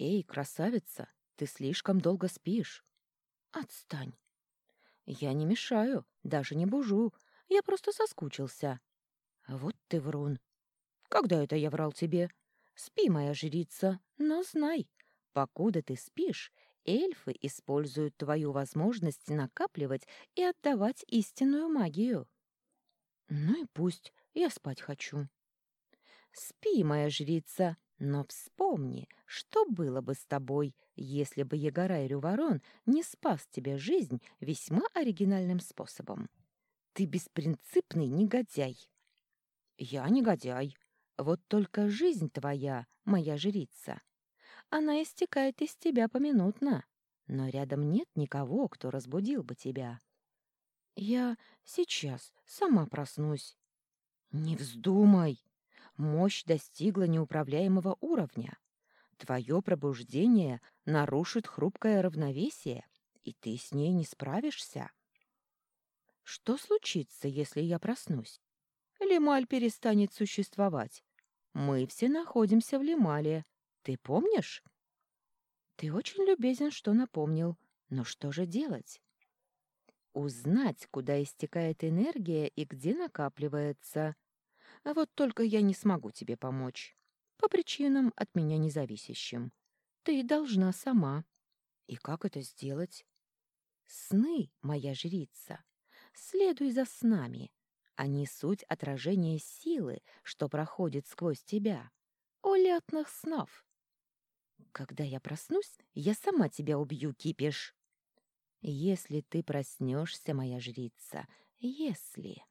Эй, красавица, ты слишком долго спишь. Отстань. Я не мешаю, даже не бужу. Я просто соскучился. Вот ты врун. Когда это я врал тебе? Спи, моя жрица, но знай, покуда ты спишь, эльфы используют твою возможность накапливать и отдавать истинную магию. Ну и пусть, я спать хочу. Спи, моя жрица, но вспомни, что было бы с тобой, если бы Егорай Рюворон не спас тебе жизнь весьма оригинальным способом. Ты беспринципный негодяй. Я негодяй. Вот только жизнь твоя, моя жрица, она истекает из тебя поминутно, но рядом нет никого, кто разбудил бы тебя. Я сейчас сама проснусь. Не вздумай. Мощь достигла неуправляемого уровня. Твое пробуждение нарушит хрупкое равновесие, и ты с ней не справишься. Что случится, если я проснусь? Лемаль перестанет существовать. Мы все находимся в Лемале. Ты помнишь? Ты очень любезен, что напомнил. Но что же делать? Узнать, куда истекает энергия и где накапливается — а вот только я не смогу тебе помочь. По причинам от меня независящим. Ты должна сама. И как это сделать? Сны, моя жрица. Следуй за снами. Они суть отражения силы, что проходит сквозь тебя. Улетных снов. Когда я проснусь, я сама тебя убью, кипиш. Если ты проснешься, моя жрица, если...